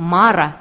Мара.